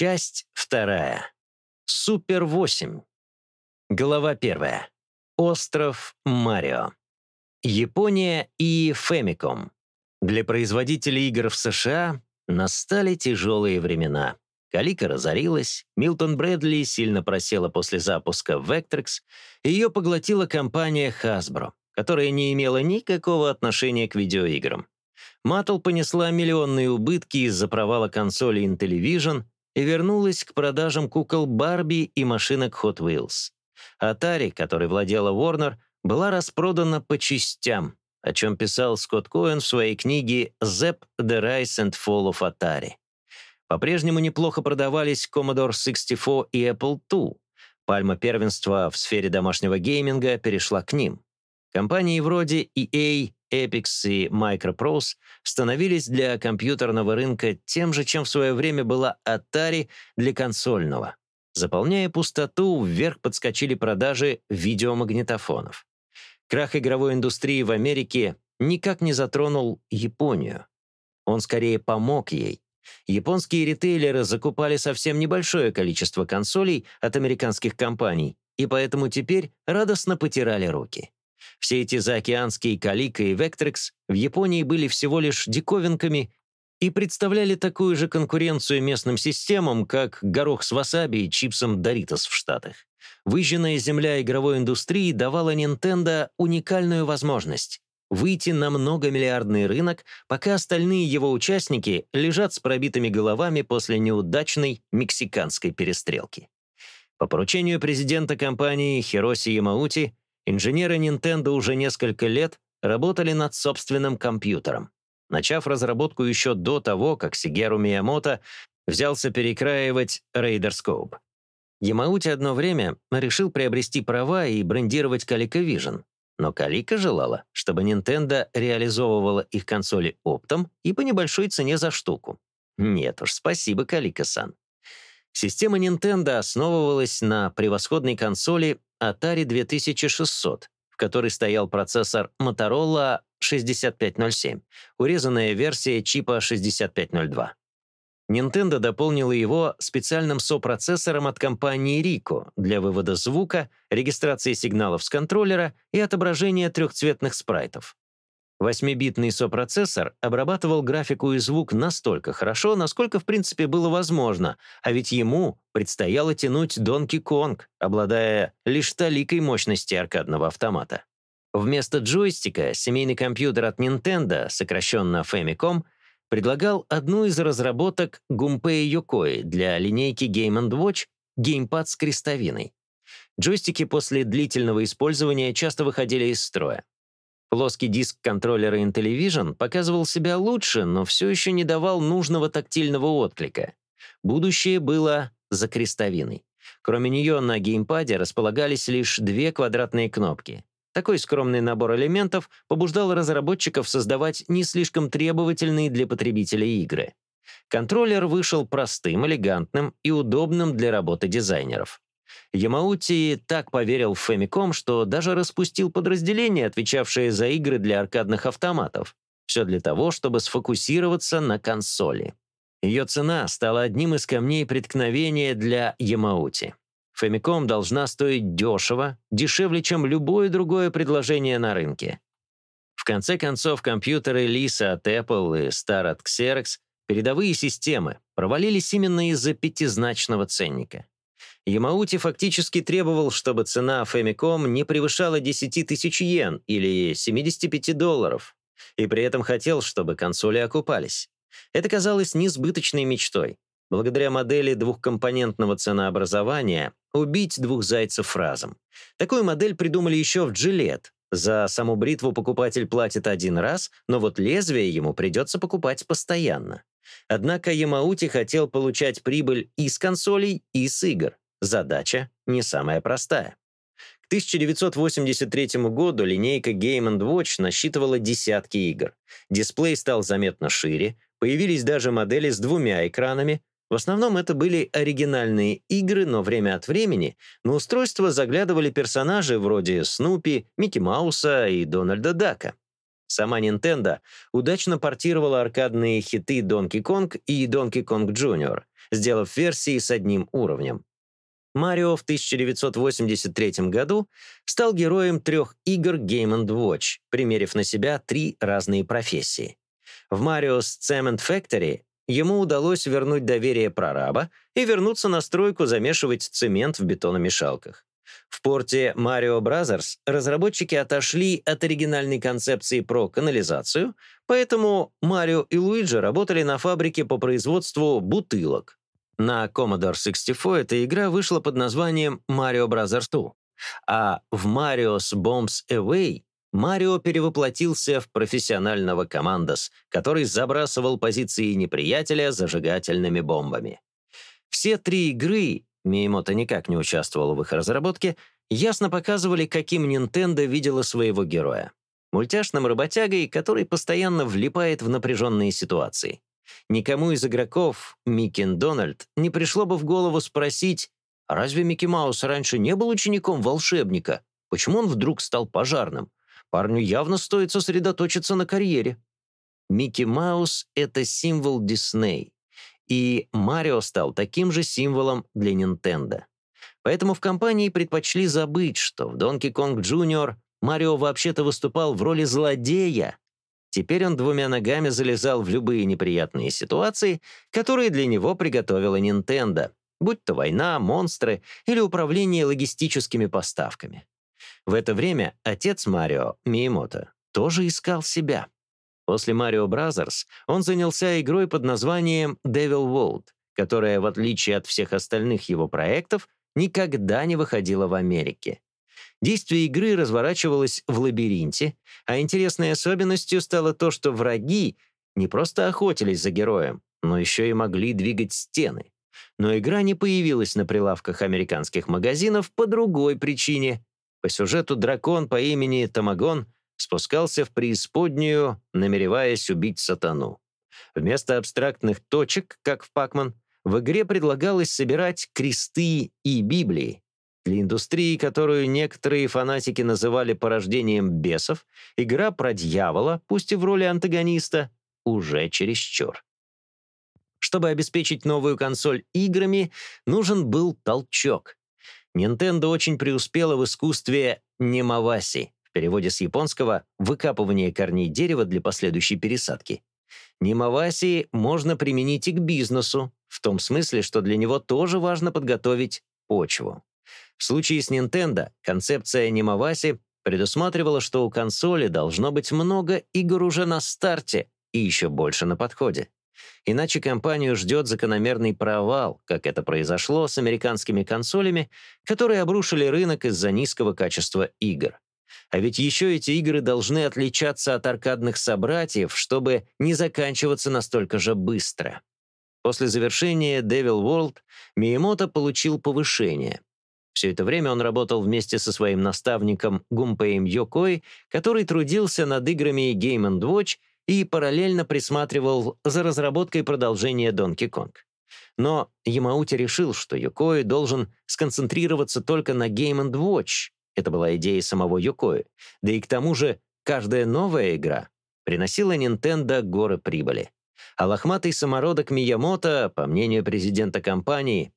Часть вторая. Супер 8. Глава первая. Остров Марио. Япония и Famicom. Для производителей игр в США настали тяжелые времена. Калика разорилась, Милтон Брэдли сильно просела после запуска Vectrex, ее поглотила компания Hasbro, которая не имела никакого отношения к видеоиграм. Маттл понесла миллионные убытки из-за провала консоли Intellivision и вернулась к продажам кукол Барби и машинок Hot Wheels. Atari, которой владела Warner, была распродана по частям, о чем писал Скотт Коэн в своей книге «Zep, The Rise and Fall of Atari». По-прежнему неплохо продавались Commodore 64 и Apple II. Пальма первенства в сфере домашнего гейминга перешла к ним. Компании вроде EA, Epix и Microprose становились для компьютерного рынка тем же, чем в свое время была Atari для консольного. Заполняя пустоту, вверх подскочили продажи видеомагнитофонов. Крах игровой индустрии в Америке никак не затронул Японию. Он скорее помог ей. Японские ритейлеры закупали совсем небольшое количество консолей от американских компаний, и поэтому теперь радостно потирали руки. Все эти заокеанские Калика и Vectrex в Японии были всего лишь диковинками и представляли такую же конкуренцию местным системам, как горох с васаби и чипсом Doritos в Штатах. Выжженная земля игровой индустрии давала Nintendo уникальную возможность выйти на многомиллиардный рынок, пока остальные его участники лежат с пробитыми головами после неудачной мексиканской перестрелки. По поручению президента компании Хироси Ямаути Инженеры Nintendo уже несколько лет работали над собственным компьютером, начав разработку еще до того, как Сигеру Миямото взялся перекраивать Raider Scope. Ямаути одно время решил приобрести права и брендировать ColecoVision, но Калика желала, чтобы Nintendo реализовывала их консоли оптом и по небольшой цене за штуку. Нет уж, спасибо, Калика-сан. Система Nintendo основывалась на превосходной консоли Atari 2600, в которой стоял процессор Motorola 6507, урезанная версия чипа 6502. Nintendo дополнила его специальным сопроцессором от компании Rico для вывода звука, регистрации сигналов с контроллера и отображения трехцветных спрайтов. Восьмибитный сопроцессор обрабатывал графику и звук настолько хорошо, насколько в принципе было возможно, а ведь ему предстояло тянуть Donkey Kong, обладая лишь толикой мощности аркадного автомата. Вместо джойстика семейный компьютер от Nintendo, сокращенно Famicom, предлагал одну из разработок Gunpei Yokoi для линейки Game Watch геймпад с крестовиной. Джойстики после длительного использования часто выходили из строя. Плоский диск контроллера Intellivision показывал себя лучше, но все еще не давал нужного тактильного отклика. Будущее было за крестовиной. Кроме нее на геймпаде располагались лишь две квадратные кнопки. Такой скромный набор элементов побуждал разработчиков создавать не слишком требовательные для потребителя игры. Контроллер вышел простым, элегантным и удобным для работы дизайнеров. Ямаути так поверил в Famicom, что даже распустил подразделение, отвечавшее за игры для аркадных автоматов. Все для того, чтобы сфокусироваться на консоли. Ее цена стала одним из камней преткновения для Ямаути. Famicom должна стоить дешево, дешевле, чем любое другое предложение на рынке. В конце концов, компьютеры Lisa от Apple и Star от Xerox, передовые системы, провалились именно из-за пятизначного ценника. Ямаути фактически требовал, чтобы цена Famicom не превышала 10 тысяч йен или 75 долларов, и при этом хотел, чтобы консоли окупались. Это казалось несбыточной мечтой. Благодаря модели двухкомпонентного ценообразования убить двух зайцев разом. Такую модель придумали еще в Gillette. За саму бритву покупатель платит один раз, но вот лезвие ему придется покупать постоянно. Однако Ямаути хотел получать прибыль и с консолей, и с игр. Задача не самая простая. К 1983 году линейка Game Watch насчитывала десятки игр. Дисплей стал заметно шире, появились даже модели с двумя экранами. В основном это были оригинальные игры, но время от времени на устройство заглядывали персонажи вроде Снупи, Микки Мауса и Дональда Дака. Сама Nintendo удачно портировала аркадные хиты Donkey Kong и Donkey Kong Jr., сделав версии с одним уровнем. Марио в 1983 году стал героем трех игр Game Watch, примерив на себя три разные профессии. В Mario's Cement Factory ему удалось вернуть доверие прораба и вернуться на стройку замешивать цемент в бетономешалках. В порте Mario Brothers разработчики отошли от оригинальной концепции про канализацию, поэтому Марио и Луиджи работали на фабрике по производству бутылок. На Commodore 64 эта игра вышла под названием Mario Brothers 2, а в Mario's Bombs Away Марио перевоплотился в профессионального командос, который забрасывал позиции неприятеля зажигательными бомбами. Все три игры Миемото никак не участвовал в их разработке, ясно показывали, каким Nintendo видела своего героя. Мультяшным работягой, который постоянно влипает в напряженные ситуации. Никому из игроков, Микки Дональд, не пришло бы в голову спросить, «А разве Микки Маус раньше не был учеником волшебника? Почему он вдруг стал пожарным? Парню явно стоит сосредоточиться на карьере. Микки Маус — это символ Дисней. И Марио стал таким же символом для Nintendo. Поэтому в компании предпочли забыть, что в Donkey Kong Jr. Марио вообще-то выступал в роли злодея. Теперь он двумя ногами залезал в любые неприятные ситуации, которые для него приготовила Nintendo, будь то война, монстры или управление логистическими поставками. В это время отец Марио, Миемото, тоже искал себя. После Mario Bros. он занялся игрой под названием Devil World, которая, в отличие от всех остальных его проектов, никогда не выходила в Америке. Действие игры разворачивалось в лабиринте, а интересной особенностью стало то, что враги не просто охотились за героем, но еще и могли двигать стены. Но игра не появилась на прилавках американских магазинов по другой причине. По сюжету дракон по имени Тамагон — спускался в преисподнюю, намереваясь убить сатану. Вместо абстрактных точек, как в Пакман, в игре предлагалось собирать кресты и Библии. Для индустрии, которую некоторые фанатики называли порождением бесов, игра про дьявола, пусть и в роли антагониста, уже чересчур. Чтобы обеспечить новую консоль играми, нужен был толчок. Nintendo очень преуспела в искусстве немаваси в переводе с японского «выкапывание корней дерева для последующей пересадки». Нимаваси можно применить и к бизнесу, в том смысле, что для него тоже важно подготовить почву. В случае с Nintendo концепция Нимаваси предусматривала, что у консоли должно быть много игр уже на старте и еще больше на подходе. Иначе компанию ждет закономерный провал, как это произошло с американскими консолями, которые обрушили рынок из-за низкого качества игр. А ведь еще эти игры должны отличаться от аркадных собратьев, чтобы не заканчиваться настолько же быстро. После завершения Devil World Миемото получил повышение. Все это время он работал вместе со своим наставником Гумпеем Йокой, который трудился над играми Game Watch и параллельно присматривал за разработкой продолжения Donkey Kong. Но Ямаути решил, что Йокой должен сконцентрироваться только на Game Watch, это была идея самого Юкои. Да и к тому же каждая новая игра приносила Nintendo горы прибыли. А лохматый самородок Миямото, по мнению президента компании,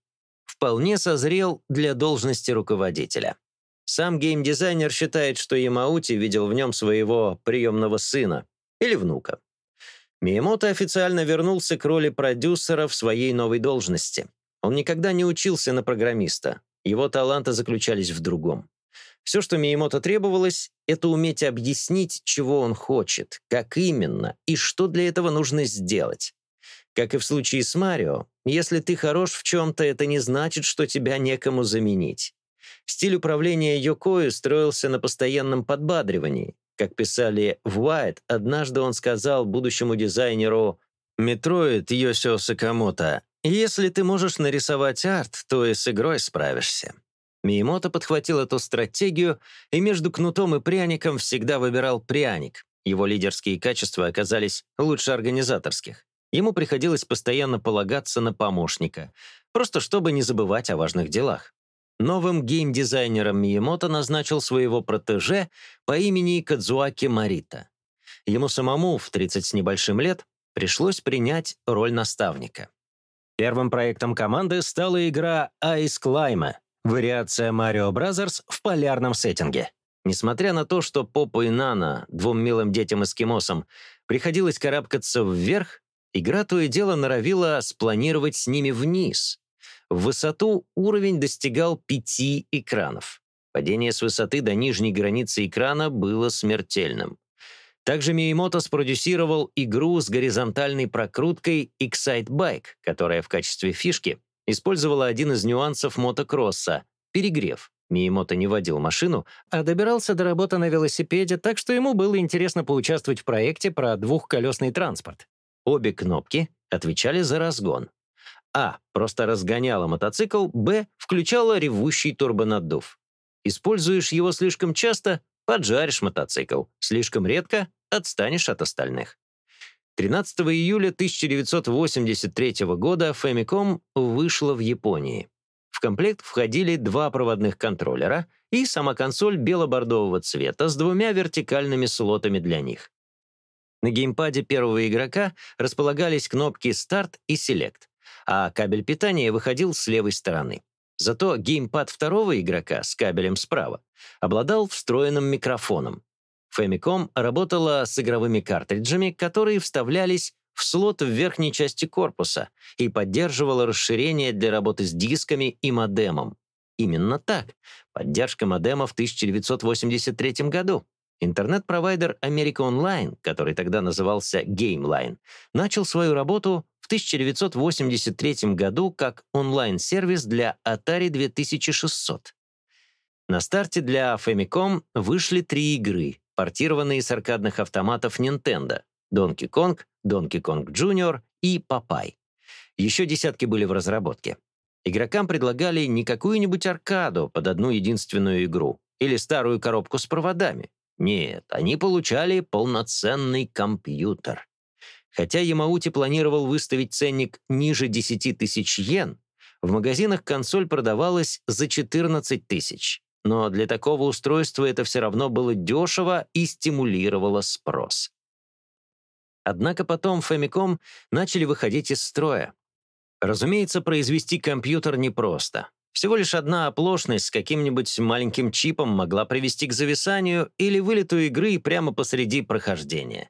вполне созрел для должности руководителя. Сам геймдизайнер считает, что Ямаути видел в нем своего приемного сына или внука. Миямото официально вернулся к роли продюсера в своей новой должности. Он никогда не учился на программиста. Его таланты заключались в другом. Все, что Миемото требовалось, это уметь объяснить, чего он хочет, как именно и что для этого нужно сделать. Как и в случае с Марио, если ты хорош в чем-то, это не значит, что тебя некому заменить. Стиль управления Йокою строился на постоянном подбадривании. Как писали в Уайт, однажды он сказал будущему дизайнеру «Метроид Йосио Сакамото, если ты можешь нарисовать арт, то и с игрой справишься». Миямото подхватил эту стратегию и между кнутом и пряником всегда выбирал пряник. Его лидерские качества оказались лучше организаторских. Ему приходилось постоянно полагаться на помощника, просто чтобы не забывать о важных делах. Новым геймдизайнером Миямото назначил своего протеже по имени Кадзуаки Морита. Ему самому в 30 с небольшим лет пришлось принять роль наставника. Первым проектом команды стала игра Ice Climber, вариация Mario Bros. в полярном сеттинге. Несмотря на то, что Попу и Нана, двум милым детям-эскимосам, приходилось карабкаться вверх, игра то и дело норовила спланировать с ними вниз. В высоту уровень достигал пяти экранов. Падение с высоты до нижней границы экрана было смертельным. Также Миемото спродюсировал игру с горизонтальной прокруткой Excite Bike, которая в качестве фишки использовала один из нюансов мотокросса — перегрев. Миемото не водил машину, а добирался до работы на велосипеде, так что ему было интересно поучаствовать в проекте про двухколесный транспорт. Обе кнопки отвечали за разгон. А. Просто разгоняла мотоцикл, Б. Включала ревущий турбонаддув. Используешь его слишком часто — поджаришь мотоцикл. Слишком редко — отстанешь от остальных. 13 июля 1983 года Famicom вышла в Японии. В комплект входили два проводных контроллера и сама консоль бело-бордового цвета с двумя вертикальными слотами для них. На геймпаде первого игрока располагались кнопки «Старт» и «Селект», а кабель питания выходил с левой стороны. Зато геймпад второго игрока с кабелем справа обладал встроенным микрофоном. Famicom работала с игровыми картриджами, которые вставлялись в слот в верхней части корпуса и поддерживала расширение для работы с дисками и модемом. Именно так. Поддержка модема в 1983 году. Интернет-провайдер America Online, который тогда назывался GameLine, начал свою работу в 1983 году как онлайн-сервис для Atari 2600. На старте для Famicom вышли три игры, портированные с аркадных автоматов Nintendo — Donkey Kong, Donkey Kong Jr. и Popeye. Еще десятки были в разработке. Игрокам предлагали не какую-нибудь аркаду под одну единственную игру или старую коробку с проводами. Нет, они получали полноценный компьютер. Хотя Ямаути планировал выставить ценник ниже 10 тысяч йен, в магазинах консоль продавалась за 14 тысяч. Но для такого устройства это все равно было дешево и стимулировало спрос. Однако потом Famicom начали выходить из строя. Разумеется, произвести компьютер непросто. Всего лишь одна оплошность с каким-нибудь маленьким чипом могла привести к зависанию или вылету игры прямо посреди прохождения.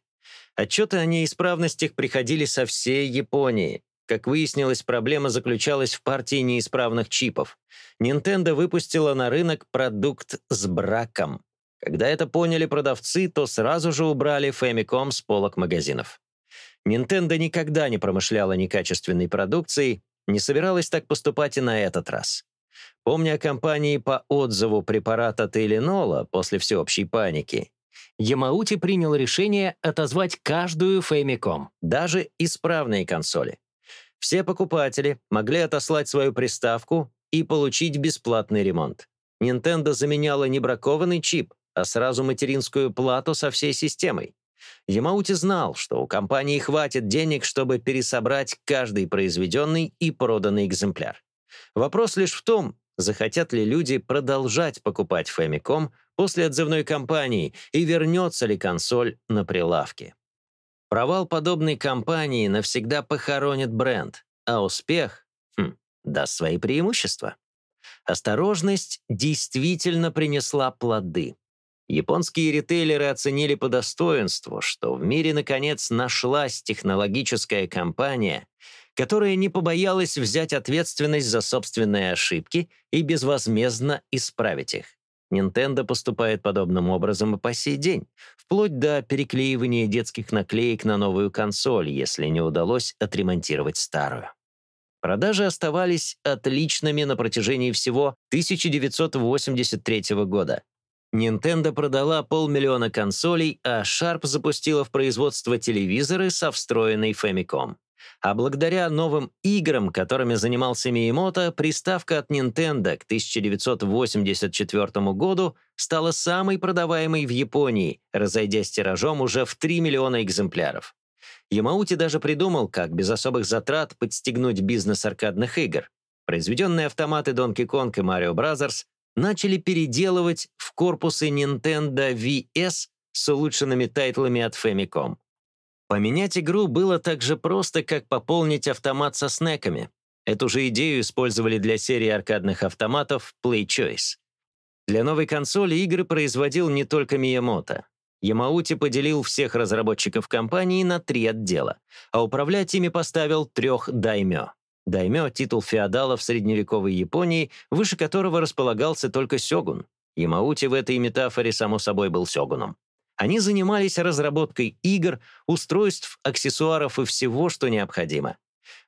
Отчеты о неисправностях приходили со всей Японии. Как выяснилось, проблема заключалась в партии неисправных чипов. Nintendo выпустила на рынок продукт с браком. Когда это поняли продавцы, то сразу же убрали Famicom с полок магазинов. Nintendo никогда не промышляла некачественной продукцией, не собиралась так поступать и на этот раз. Помня о компании по отзыву препарата Теленола после всеобщей паники, Ямаути принял решение отозвать каждую Famicom, даже исправные консоли. Все покупатели могли отослать свою приставку и получить бесплатный ремонт. Nintendo заменяла не бракованный чип, а сразу материнскую плату со всей системой. Ямаути знал, что у компании хватит денег, чтобы пересобрать каждый произведенный и проданный экземпляр. Вопрос лишь в том, захотят ли люди продолжать покупать Famicom после отзывной кампании и вернется ли консоль на прилавке. Провал подобной кампании навсегда похоронит бренд, а успех хм, даст свои преимущества. Осторожность действительно принесла плоды. Японские ритейлеры оценили по достоинству, что в мире наконец нашлась технологическая компания, которая не побоялась взять ответственность за собственные ошибки и безвозмездно исправить их. Nintendo поступает подобным образом и по сей день, вплоть до переклеивания детских наклеек на новую консоль, если не удалось отремонтировать старую. Продажи оставались отличными на протяжении всего 1983 года. Nintendo продала полмиллиона консолей, а Sharp запустила в производство телевизоры со встроенной Famicom. А благодаря новым играм, которыми занимался Миемото, приставка от Nintendo к 1984 году стала самой продаваемой в Японии, разойдясь тиражом уже в 3 миллиона экземпляров. Ямаути даже придумал, как без особых затрат подстегнуть бизнес аркадных игр. Произведенные автоматы Donkey Kong и Mario Bros. начали переделывать в корпусы Nintendo VS с улучшенными тайтлами от Famicom. Поменять игру было так же просто, как пополнить автомат со снеками. Эту же идею использовали для серии аркадных автоматов Play Choice. Для новой консоли игры производил не только Миямото. Ямаути поделил всех разработчиков компании на три отдела, а управлять ими поставил трех даймё. Даймё — титул феодала в средневековой Японии, выше которого располагался только сёгун. Ямаути в этой метафоре, само собой, был сёгуном. Они занимались разработкой игр, устройств, аксессуаров и всего, что необходимо.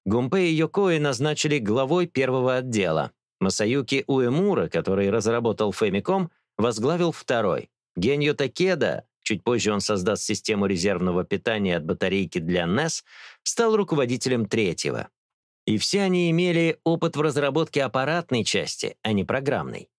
Гумпе и Йокои назначили главой первого отдела. Масаюки Уэмура, который разработал Famicom, возглавил второй. Геньо Такеда, чуть позже он создаст систему резервного питания от батарейки для NES, стал руководителем третьего. И все они имели опыт в разработке аппаратной части, а не программной.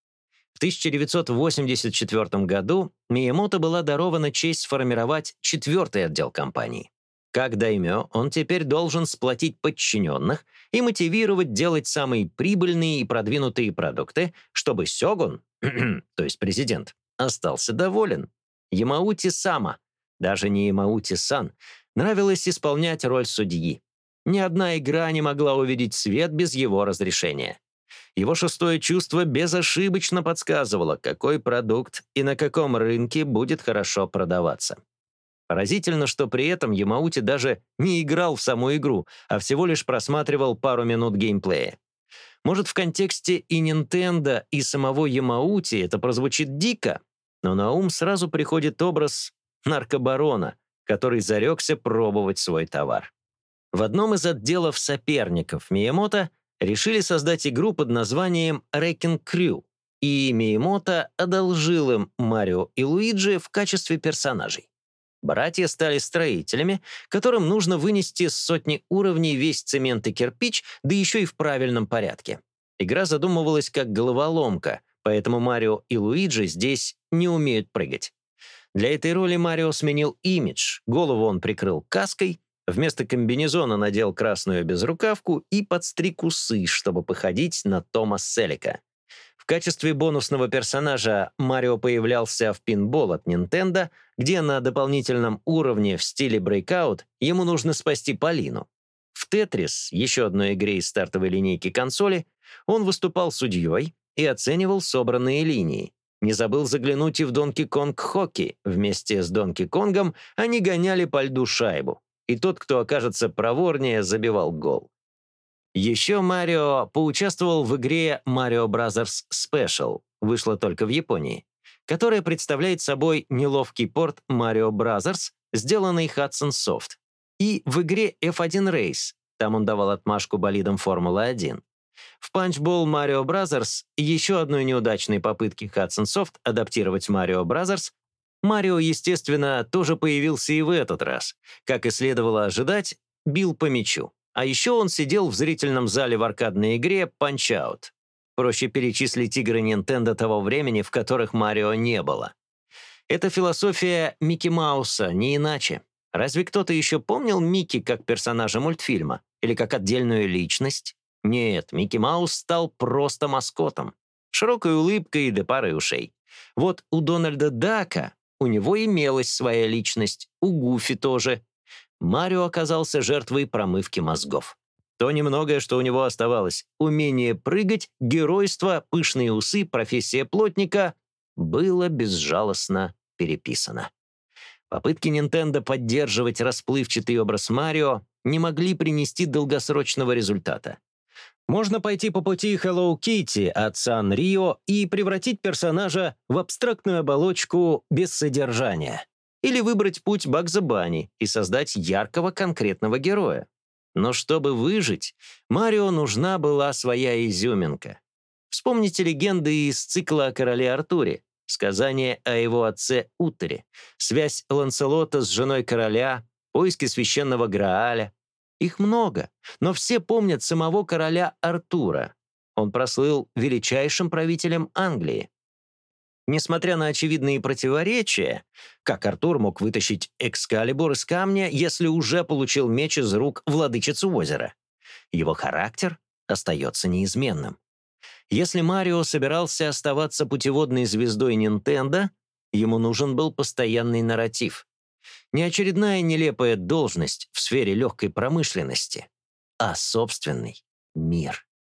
В 1984 году Миямото была дарована честь сформировать четвертый отдел компании. Как даймё, он теперь должен сплотить подчиненных и мотивировать делать самые прибыльные и продвинутые продукты, чтобы Сёгун, то есть президент, остался доволен. Ямаути Сама, даже не Ямаути-сан, нравилось исполнять роль судьи. Ни одна игра не могла увидеть свет без его разрешения. Его шестое чувство безошибочно подсказывало, какой продукт и на каком рынке будет хорошо продаваться. Поразительно, что при этом Ямаути даже не играл в саму игру, а всего лишь просматривал пару минут геймплея. Может, в контексте и Nintendo, и самого Ямаути это прозвучит дико, но на ум сразу приходит образ наркобарона, который зарекся пробовать свой товар. В одном из отделов соперников Миямото решили создать игру под названием Wrecking Crew, и Миямото одолжил им Марио и Луиджи в качестве персонажей. Братья стали строителями, которым нужно вынести с сотни уровней весь цемент и кирпич, да еще и в правильном порядке. Игра задумывалась как головоломка, поэтому Марио и Луиджи здесь не умеют прыгать. Для этой роли Марио сменил имидж, голову он прикрыл каской, вместо комбинезона надел красную безрукавку и подстриг усы, чтобы походить на Тома Селика качестве бонусного персонажа Марио появлялся в пинбол от Nintendo, где на дополнительном уровне в стиле Breakout ему нужно спасти Полину. В Tetris, еще одной игре из стартовой линейки консоли, он выступал судьей и оценивал собранные линии. Не забыл заглянуть и в Donkey Kong Hockey. Вместе с Donkey Kongом они гоняли по льду шайбу. И тот, кто окажется проворнее, забивал гол. Еще Марио поучаствовал в игре Mario Bros. Special, вышла только в Японии, которая представляет собой неловкий порт Mario Bros., сделанный Hudson Soft, и в игре F1 Race, там он давал отмашку болидам Формулы-1. В Punchball Mario Bros. еще одной неудачной попытки Hudson Soft адаптировать Mario Bros. Марио, естественно, тоже появился и в этот раз. Как и следовало ожидать, бил по мячу. А еще он сидел в зрительном зале в аркадной игре Punch-Out. Проще перечислить игры Nintendo того времени, в которых Марио не было. Это философия Микки Мауса, не иначе. Разве кто-то еще помнил Микки как персонажа мультфильма? Или как отдельную личность? Нет, Микки Маус стал просто маскотом. Широкой улыбкой и до пары ушей. Вот у Дональда Дака у него имелась своя личность, у Гуфи тоже, Марио оказался жертвой промывки мозгов. То немногое, что у него оставалось — умение прыгать, геройство, пышные усы, профессия плотника — было безжалостно переписано. Попытки Nintendo поддерживать расплывчатый образ Марио не могли принести долгосрочного результата. Можно пойти по пути Hello Kitty от Сан Рио и превратить персонажа в абстрактную оболочку без содержания или выбрать путь Багза Бани и создать яркого конкретного героя. Но чтобы выжить, Марио нужна была своя изюминка. Вспомните легенды из цикла о короле Артуре, сказание о его отце Утере, связь Ланселота с женой короля, поиски священного Грааля. Их много, но все помнят самого короля Артура. Он прослыл величайшим правителем Англии. Несмотря на очевидные противоречия, как Артур мог вытащить Экскалибур из камня, если уже получил меч из рук владычицы озера? Его характер остается неизменным. Если Марио собирался оставаться путеводной звездой Nintendo, ему нужен был постоянный нарратив. Не очередная нелепая должность в сфере легкой промышленности, а собственный мир.